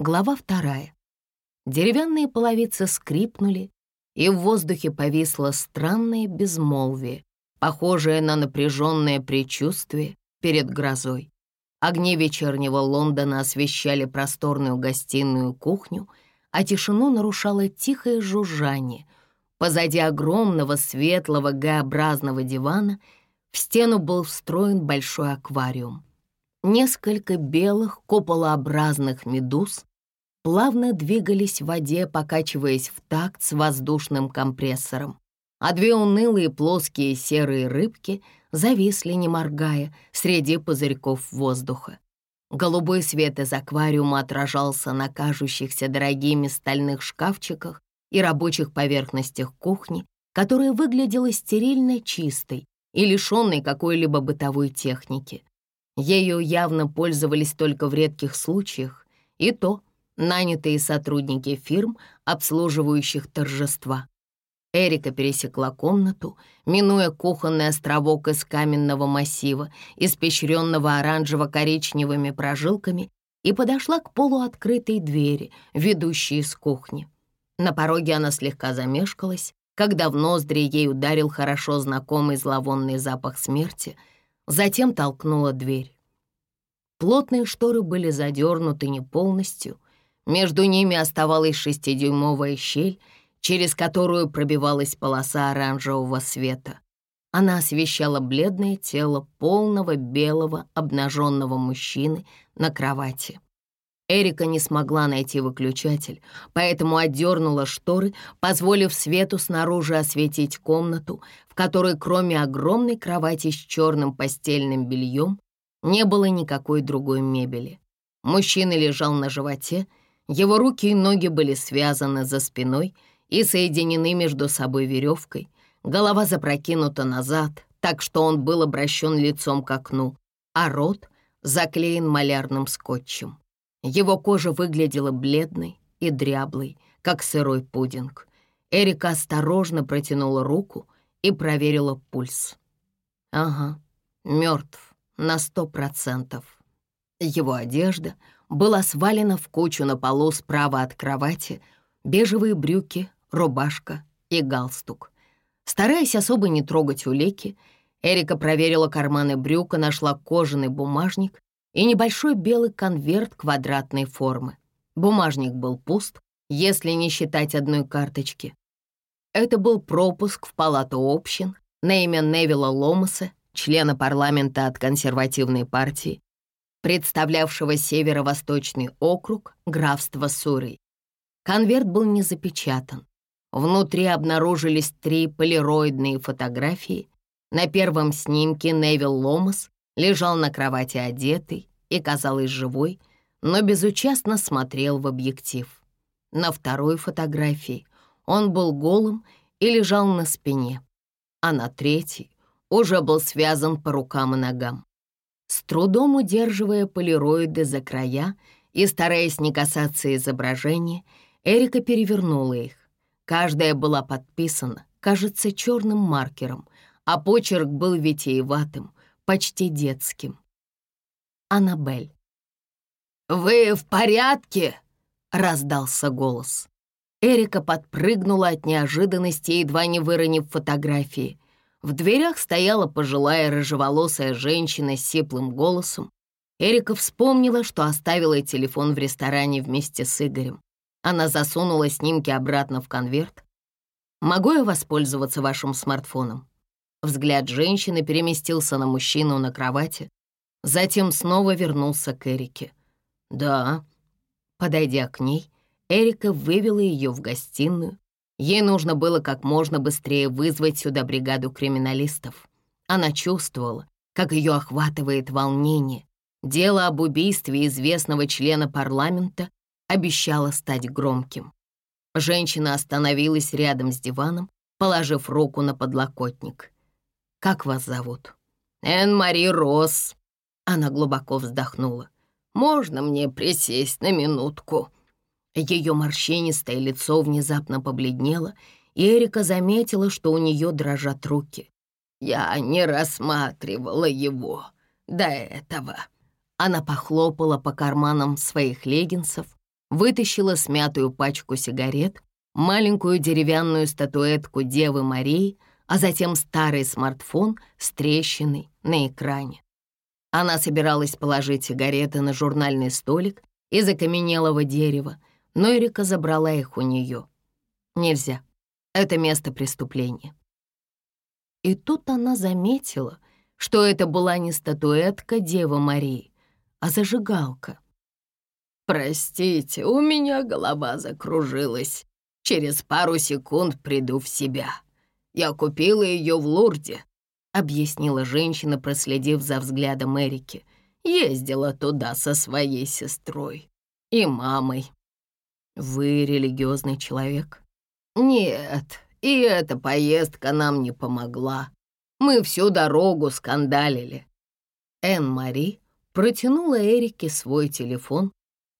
Глава вторая. Деревянные половицы скрипнули, и в воздухе повисло странное безмолвие, похожее на напряженное предчувствие перед грозой. Огни вечернего Лондона освещали просторную гостиную кухню, а тишину нарушало тихое жужжание. Позади огромного светлого Г-образного дивана в стену был встроен большой аквариум. Несколько белых куполообразных медуз плавно двигались в воде, покачиваясь в такт с воздушным компрессором, а две унылые плоские серые рыбки зависли, не моргая, среди пузырьков воздуха. Голубой свет из аквариума отражался на кажущихся дорогими стальных шкафчиках и рабочих поверхностях кухни, которая выглядела стерильно чистой и лишенной какой-либо бытовой техники. Ею явно пользовались только в редких случаях, и то нанятые сотрудники фирм, обслуживающих торжества. Эрика пересекла комнату, минуя кухонный островок из каменного массива, испещренного оранжево-коричневыми прожилками, и подошла к полуоткрытой двери, ведущей из кухни. На пороге она слегка замешкалась, когда в ноздри ей ударил хорошо знакомый зловонный запах смерти, затем толкнула дверь. Плотные шторы были задернуты не полностью — между ними оставалась шестидюймовая щель, через которую пробивалась полоса оранжевого света. Она освещала бледное тело полного белого обнаженного мужчины на кровати. Эрика не смогла найти выключатель, поэтому отдернула шторы, позволив свету снаружи осветить комнату, в которой кроме огромной кровати с черным постельным бельем не было никакой другой мебели. Мужчина лежал на животе, его руки и ноги были связаны за спиной и соединены между собой веревкой. Голова запрокинута назад, так что он был обращен лицом к окну, а рот заклеен малярным скотчем. Его кожа выглядела бледной и дряблой, как сырой пудинг. Эрика осторожно протянула руку и проверила пульс. Ага, мертв на сто процентов. Его одежда — была свалена в кучу на полу справа от кровати, бежевые брюки, рубашка и галстук. Стараясь особо не трогать улики, Эрика проверила карманы брюка, нашла кожаный бумажник и небольшой белый конверт квадратной формы. Бумажник был пуст, если не считать одной карточки. Это был пропуск в палату общин на имя Невилла Ломаса, члена парламента от консервативной партии, представлявшего северо-восточный округ графства Сурой. Конверт был не запечатан. Внутри обнаружились три полироидные фотографии. На первом снимке Невил Ломас лежал на кровати одетый и, казалось, живой, но безучастно смотрел в объектив. На второй фотографии он был голым и лежал на спине, а на третьей уже был связан по рукам и ногам. С трудом удерживая полироиды за края и стараясь не касаться изображения, Эрика перевернула их. Каждая была подписана, кажется, черным маркером, а почерк был витиеватым, почти детским. Аннабель. «Вы в порядке?» — раздался голос. Эрика подпрыгнула от неожиданности, едва не выронив фотографии — в дверях стояла пожилая рыжеволосая женщина с сиплым голосом. Эрика вспомнила, что оставила телефон в ресторане вместе с Игорем. Она засунула снимки обратно в конверт. «Могу я воспользоваться вашим смартфоном?» Взгляд женщины переместился на мужчину на кровати, затем снова вернулся к Эрике. «Да». Подойдя к ней, Эрика вывела ее в гостиную, Ей нужно было как можно быстрее вызвать сюда бригаду криминалистов. Она чувствовала, как ее охватывает волнение. Дело об убийстве известного члена парламента обещало стать громким. Женщина остановилась рядом с диваном, положив руку на подлокотник. «Как вас зовут?» «Энн-Мари Росс». Она глубоко вздохнула. «Можно мне присесть на минутку?» Ее морщинистое лицо внезапно побледнело, и Эрика заметила, что у нее дрожат руки. «Я не рассматривала его до этого». Она похлопала по карманам своих леггинсов, вытащила смятую пачку сигарет, маленькую деревянную статуэтку Девы Марии, а затем старый смартфон с трещиной на экране. Она собиралась положить сигареты на журнальный столик из окаменелого дерева, но Эрика забрала их у нее. Нельзя. Это место преступления. И тут она заметила, что это была не статуэтка Девы Марии, а зажигалка. «Простите, у меня голова закружилась. Через пару секунд приду в себя. Я купила ее в Лурде — объяснила женщина, проследив за взглядом Эрики. «Ездила туда со своей сестрой и мамой». «Вы религиозный человек?» «Нет, и эта поездка нам не помогла. Мы всю дорогу скандалили». Энн-Мари протянула Эрике свой телефон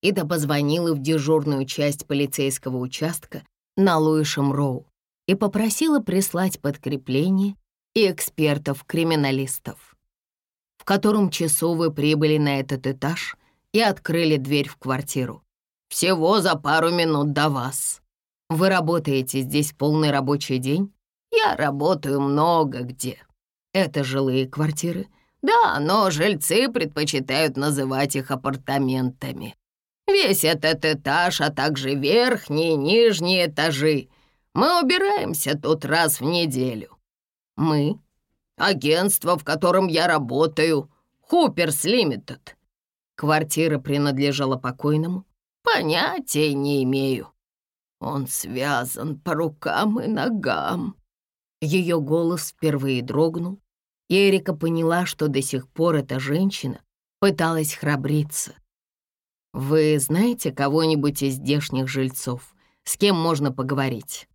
и да позвонила в дежурную часть полицейского участка на Луишем Роу и попросила прислать подкрепление и экспертов-криминалистов. В котором часу вы прибыли на этот этаж и открыли дверь в квартиру? Всего за пару минут до вас. Вы работаете здесь полный рабочий день? Я работаю много где. Это жилые квартиры? Да, но жильцы предпочитают называть их апартаментами. Весь этот этаж, а также верхние и нижние этажи. Мы убираемся тут раз в неделю. Мы — агентство, в котором я работаю, Хуперс Лимитед. Квартира принадлежала покойному? Понятия не имею. Он связан по рукам и ногам. Ее голос впервые дрогнул, и Эрика поняла, что до сих пор эта женщина пыталась храбриться. «Вы знаете кого-нибудь из здешних жильцов, с кем можно поговорить?»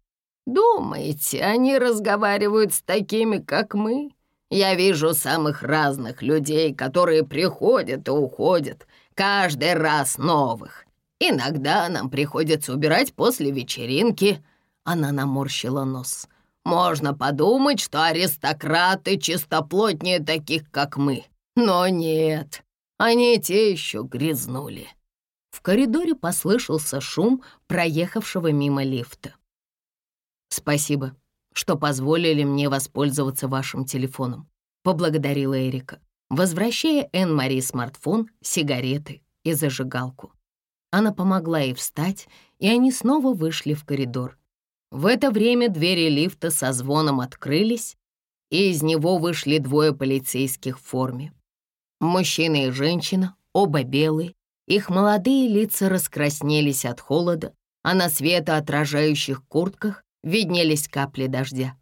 Думаете, они разговаривают с такими, как мы? Я вижу самых разных людей, которые приходят и уходят, каждый раз новых. Иногда нам приходится убирать после вечеринки. Она наморщила нос. Можно подумать, что аристократы чистоплотнее таких, как мы. Но нет, они те еще грязнули. В коридоре послышался шум проехавшего мимо лифта. «Спасибо, что позволили мне воспользоваться вашим телефоном», — поблагодарила Эрика, возвращая Энн-Мари смартфон, сигареты и зажигалку. Она помогла ей встать, и они снова вышли в коридор. В это время двери лифта со звоном открылись, и из него вышли двое полицейских в форме. Мужчина и женщина, оба белые, их молодые лица раскраснелись от холода, а на светоотражающих куртках виднелись капли дождя.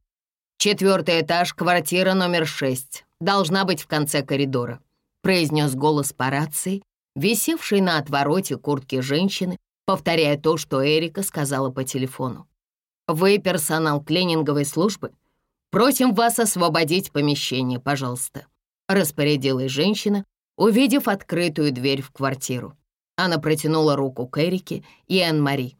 «Четвертый этаж, квартира номер шесть. Должна быть в конце коридора», — произнес голос по рации, висевший на отвороте куртки женщины, повторяя то, что Эрика сказала по телефону. «Вы персонал клининговой службы? Просим вас освободить помещение, пожалуйста», — распорядилась женщина, увидев открытую дверь в квартиру. Она протянула руку к Эрике и Энн-Мари.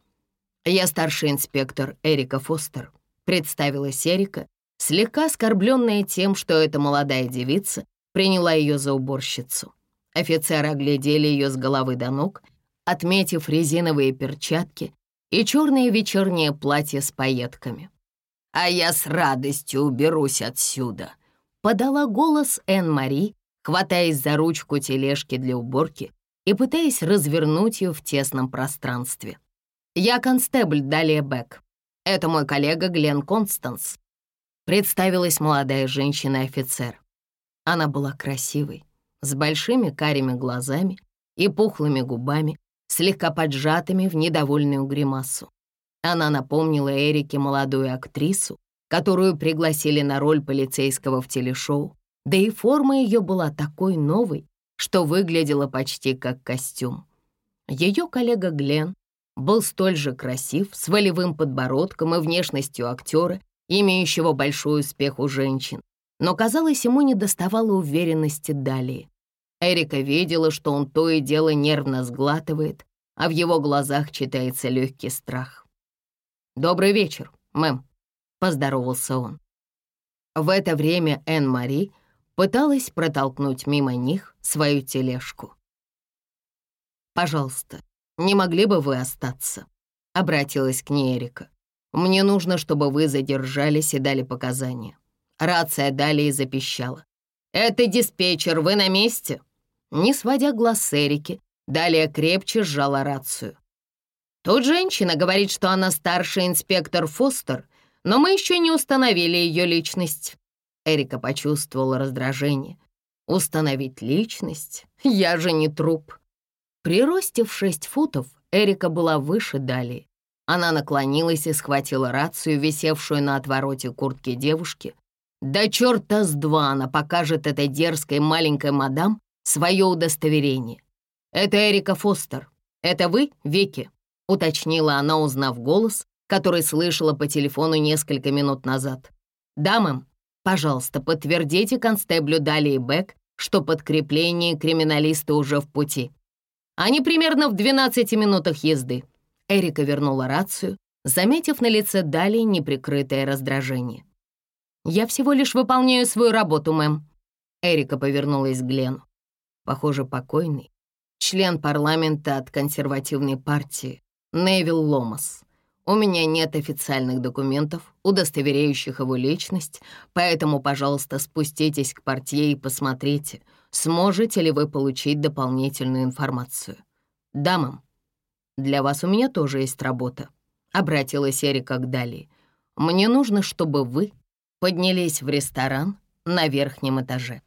«Я старший инспектор Эрика Фостер», — представилась Эрика, слегка оскорбленная тем, что эта молодая девица приняла ее за уборщицу. Офицеры оглядели ее с головы до ног, отметив резиновые перчатки и черное вечернее платье с пайетками. «А я с радостью уберусь отсюда», — подала голос Энн-Мари, хватаясь за ручку тележки для уборки и пытаясь развернуть ее в тесном пространстве. «Я констебль Далия Бек. Это мой коллега Глен Констанс», — представилась молодая женщина-офицер. Она была красивой, с большими карими глазами и пухлыми губами, слегка поджатыми в недовольную гримасу. Она напомнила Эрике молодую актрису, которую пригласили на роль полицейского в телешоу, да и форма ее была такой новой, что выглядела почти как костюм. Ее коллега Глен был столь же красив, с волевым подбородком и внешностью актера, имеющего большой успех у женщин. Но, казалось, ему не доставало уверенности далее. Эрика видела, что он то и дело нервно сглатывает, а в его глазах читается легкий страх. «Добрый вечер, мэм», — поздоровался он. В это время Энн-Мари пыталась протолкнуть мимо них свою тележку. «Пожалуйста, не могли бы вы остаться?» — обратилась к ней Эрика. «Мне нужно, чтобы вы задержались и дали показания». Рация далее запищала. «Это диспетчер, вы на месте?» Не сводя глаз с Эрики, далее крепче сжала рацию. Тут женщина говорит, что она старший инспектор Фостер, но мы еще не установили ее личность. Эрика почувствовала раздражение. Установить личность? Я же не труп. При росте в шесть футов Эрика была выше Дали. Она наклонилась и схватила рацию, висевшую на отвороте куртки девушки. Да черта с два она покажет этой дерзкой маленькой мадам свое удостоверение. «Это Эрика Фостер. Это вы, Вики?» — уточнила она, узнав голос, который слышала по телефону несколько минут назад. «Да, мэм. Пожалуйста, подтвердите констеблю Дали и Бек, что подкрепление криминалисты уже в пути. Они примерно в 12 минутах езды». Эрика вернула рацию, заметив на лице Дали неприкрытое раздражение. «Я всего лишь выполняю свою работу, мэм». Эрика повернулась к Глену. Похоже, покойный. Член парламента от консервативной партии Невил Ломас. У меня нет официальных документов, удостоверяющих его личность, поэтому, пожалуйста, спуститесь к портье и посмотрите, сможете ли вы получить дополнительную информацию. Да, мам. Для вас у меня тоже есть работа. Обратилась Эрика к Дали. Мне нужно, чтобы вы поднялись в ресторан на верхнем этаже.